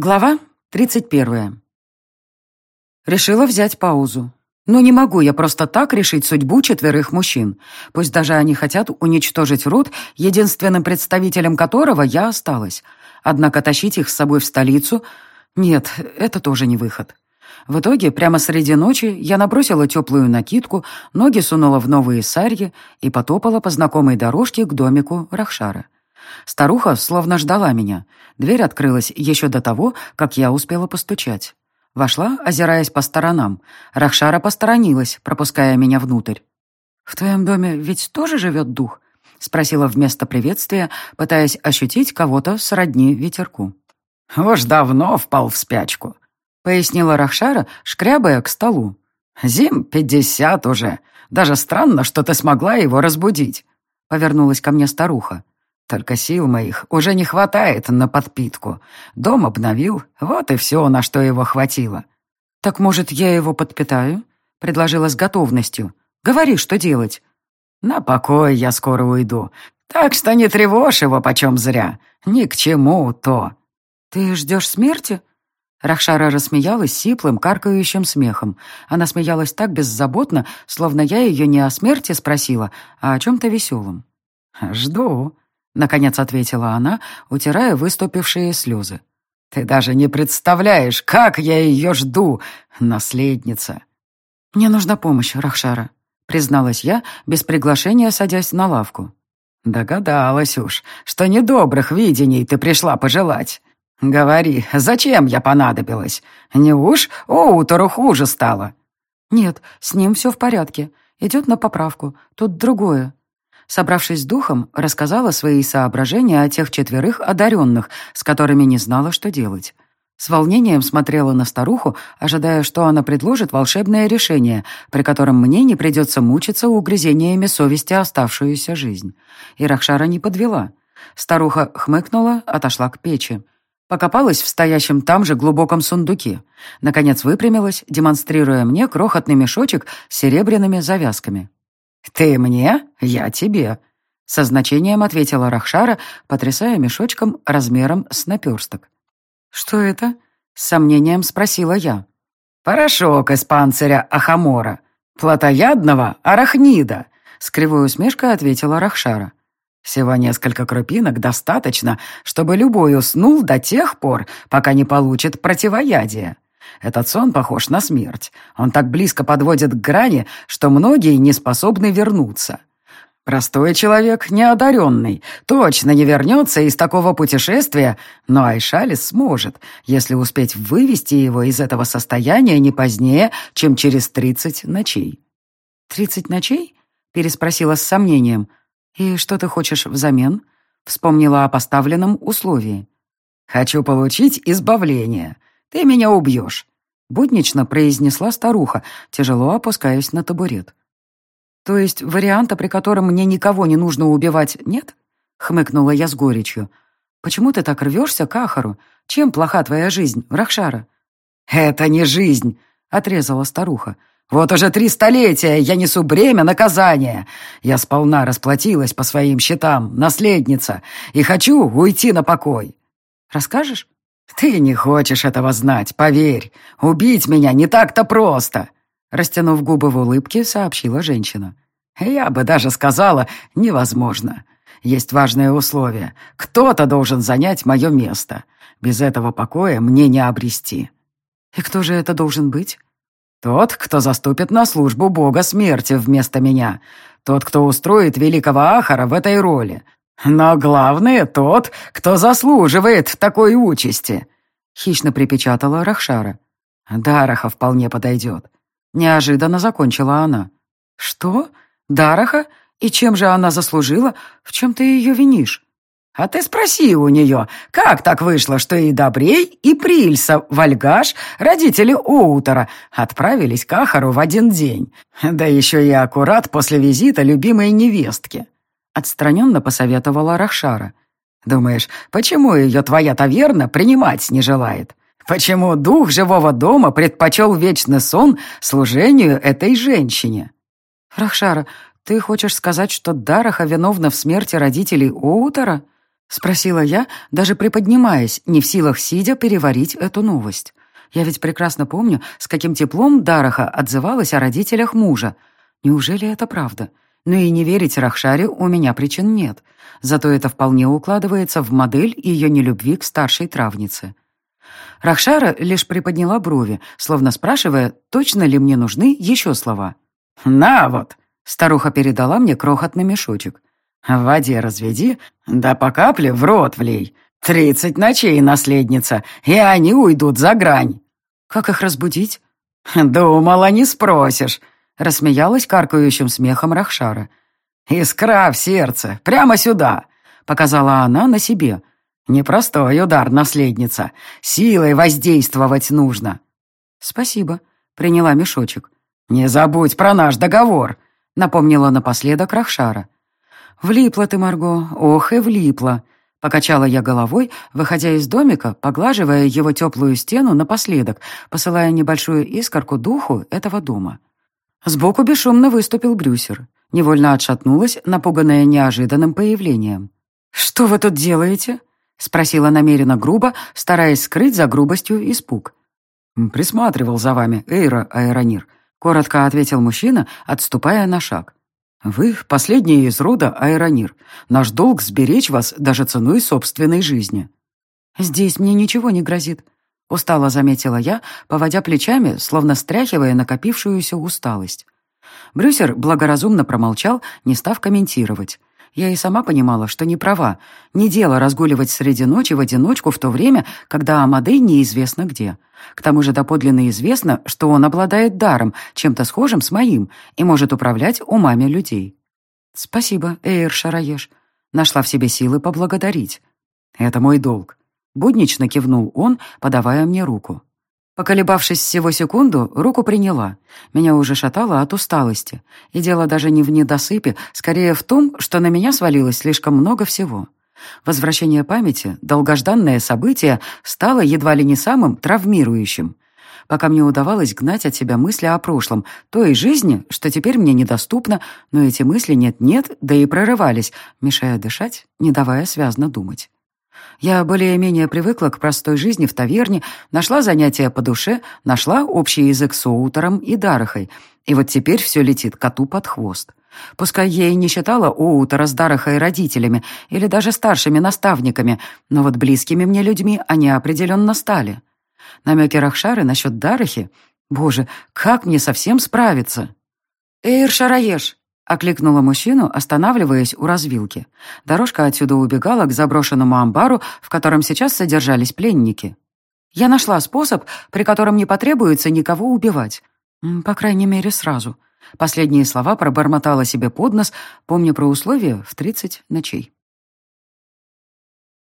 Глава 31. Решила взять паузу. Но не могу я просто так решить судьбу четверых мужчин, пусть даже они хотят уничтожить род, единственным представителем которого я осталась. Однако тащить их с собой в столицу... Нет, это тоже не выход. В итоге, прямо среди ночи, я набросила теплую накидку, ноги сунула в новые сарьи и потопала по знакомой дорожке к домику Рахшара. Старуха словно ждала меня. Дверь открылась еще до того, как я успела постучать. Вошла, озираясь по сторонам. Рахшара посторонилась, пропуская меня внутрь. «В твоем доме ведь тоже живет дух?» — спросила вместо приветствия, пытаясь ощутить кого-то сродни ветерку. «Уж давно впал в спячку», — пояснила Рахшара, шкрябая к столу. «Зим пятьдесят уже. Даже странно, что ты смогла его разбудить», — повернулась ко мне старуха. Только сил моих уже не хватает на подпитку. Дом обновил, вот и все, на что его хватило. «Так, может, я его подпитаю?» — предложила с готовностью. «Говори, что делать». «На покой я скоро уйду, так что не тревожь его почем зря. Ни к чему то». «Ты ждешь смерти?» Рахшара рассмеялась сиплым, каркающим смехом. Она смеялась так беззаботно, словно я ее не о смерти спросила, а о чем-то веселом. «Жду», Наконец ответила она, утирая выступившие слезы. «Ты даже не представляешь, как я ее жду, наследница!» «Мне нужна помощь, Рахшара», — призналась я, без приглашения садясь на лавку. «Догадалась уж, что недобрых видений ты пришла пожелать. Говори, зачем я понадобилась? Не уж Оутору хуже стало?» «Нет, с ним все в порядке. Идет на поправку. Тут другое. Собравшись с духом, рассказала свои соображения о тех четверых одаренных, с которыми не знала, что делать. С волнением смотрела на старуху, ожидая, что она предложит волшебное решение, при котором мне не придется мучиться угрызениями совести оставшуюся жизнь. И Рахшара не подвела. Старуха хмыкнула, отошла к печи. Покопалась в стоящем там же глубоком сундуке. Наконец выпрямилась, демонстрируя мне крохотный мешочек с серебряными завязками. «Ты мне, я тебе», — со значением ответила Рахшара, потрясая мешочком размером с наперсток. «Что это?» — с сомнением спросила я. «Порошок из панциря Ахамора, плотоядного арахнида», — с кривой усмешкой ответила Рахшара. «Всего несколько крупинок достаточно, чтобы любой уснул до тех пор, пока не получит противоядие. Этот сон похож на смерть. Он так близко подводит к грани, что многие не способны вернуться. Простой человек, неодаренный, точно не вернется из такого путешествия, но Айшалис сможет, если успеть вывести его из этого состояния не позднее, чем через тридцать ночей. «Тридцать ночей?» — переспросила с сомнением. «И что ты хочешь взамен?» Вспомнила о поставленном условии. «Хочу получить избавление. Ты меня убьешь», — буднично произнесла старуха, тяжело опускаясь на табурет. «То есть варианта, при котором мне никого не нужно убивать, нет?» — хмыкнула я с горечью. «Почему ты так рвешься к Ахару? Чем плоха твоя жизнь, Рахшара?» «Это не жизнь», — отрезала старуха. «Вот уже три столетия я несу бремя наказания. Я сполна расплатилась по своим счетам, наследница, и хочу уйти на покой». «Расскажешь?» «Ты не хочешь этого знать, поверь. Убить меня не так-то просто!» Растянув губы в улыбке, сообщила женщина. «Я бы даже сказала, невозможно. Есть важное условие. Кто-то должен занять мое место. Без этого покоя мне не обрести». «И кто же это должен быть?» «Тот, кто заступит на службу бога смерти вместо меня. Тот, кто устроит великого Ахара в этой роли. Но главное тот, кто заслуживает такой участи», — хищно припечатала Рахшара. «Дараха вполне подойдет». Неожиданно закончила она. «Что? Дараха? И чем же она заслужила? В чем ты ее винишь?» «А ты спроси у нее, как так вышло, что и Добрей, и Прильса, Вальгаш, родители Оутера, отправились к Ахару в один день, да еще и аккурат после визита любимой невестки?» Отстраненно посоветовала Рахшара. «Думаешь, почему ее твоя таверна принимать не желает? Почему дух живого дома предпочел вечный сон служению этой женщине?» «Рахшара, ты хочешь сказать, что Дараха виновна в смерти родителей Оутера?» Спросила я, даже приподнимаясь, не в силах сидя переварить эту новость. Я ведь прекрасно помню, с каким теплом Дараха отзывалась о родителях мужа. Неужели это правда? Но и не верить Рахшаре у меня причин нет. Зато это вполне укладывается в модель ее нелюбви к старшей травнице. Рахшара лишь приподняла брови, словно спрашивая, точно ли мне нужны еще слова. «На вот!» — старуха передала мне крохотный мешочек. «В воде разведи, да по капле в рот влей. Тридцать ночей, наследница, и они уйдут за грань». «Как их разбудить?» «Думала, не спросишь», — рассмеялась каркающим смехом Рахшара. «Искра в сердце, прямо сюда», — показала она на себе. «Непростой удар, наследница. Силой воздействовать нужно». «Спасибо», — приняла мешочек. «Не забудь про наш договор», — напомнила напоследок Рахшара. «Влипла ты, Марго, ох и влипла», — покачала я головой, выходя из домика, поглаживая его теплую стену напоследок, посылая небольшую искорку духу этого дома. Сбоку бесшумно выступил Брюсер. Невольно отшатнулась, напуганная неожиданным появлением. «Что вы тут делаете?» — спросила намеренно грубо, стараясь скрыть за грубостью испуг. «Присматривал за вами, Эйра Аэронир», — коротко ответил мужчина, отступая на шаг. «Вы — последний из рода Аэронир. Наш долг — сберечь вас даже ценой собственной жизни». «Здесь мне ничего не грозит», — устало заметила я, поводя плечами, словно стряхивая накопившуюся усталость. Брюсер благоразумно промолчал, не став комментировать. Я и сама понимала, что не права. Не дело разгуливать среди ночи в одиночку в то время, когда Амадей неизвестно где. К тому же доподлинно известно, что он обладает даром, чем-то схожим с моим, и может управлять умами людей. «Спасибо, Эйр Шараеш». Нашла в себе силы поблагодарить. «Это мой долг. Буднично кивнул он, подавая мне руку. Поколебавшись всего секунду, руку приняла. Меня уже шатало от усталости. И дело даже не в недосыпе, скорее в том, что на меня свалилось слишком много всего. Возвращение памяти, долгожданное событие, стало едва ли не самым травмирующим. Пока мне удавалось гнать от себя мысли о прошлом, той жизни, что теперь мне недоступно, но эти мысли нет-нет, да и прорывались, мешая дышать, не давая связно думать. Я более-менее привыкла к простой жизни в таверне, нашла занятия по душе, нашла общий язык с Оутером и Дарахой. И вот теперь все летит коту под хвост. Пускай я и не считала Оутера с Дарахой родителями или даже старшими наставниками, но вот близкими мне людьми они определенно стали. Намеки Рахшары насчет Дарахи... Боже, как мне совсем справиться? «Эйр Шараеш!» Окликнула мужчину, останавливаясь у развилки. Дорожка отсюда убегала к заброшенному амбару, в котором сейчас содержались пленники. Я нашла способ, при котором не потребуется никого убивать. По крайней мере, сразу. Последние слова пробормотала себе под нос, помня про условия в тридцать ночей.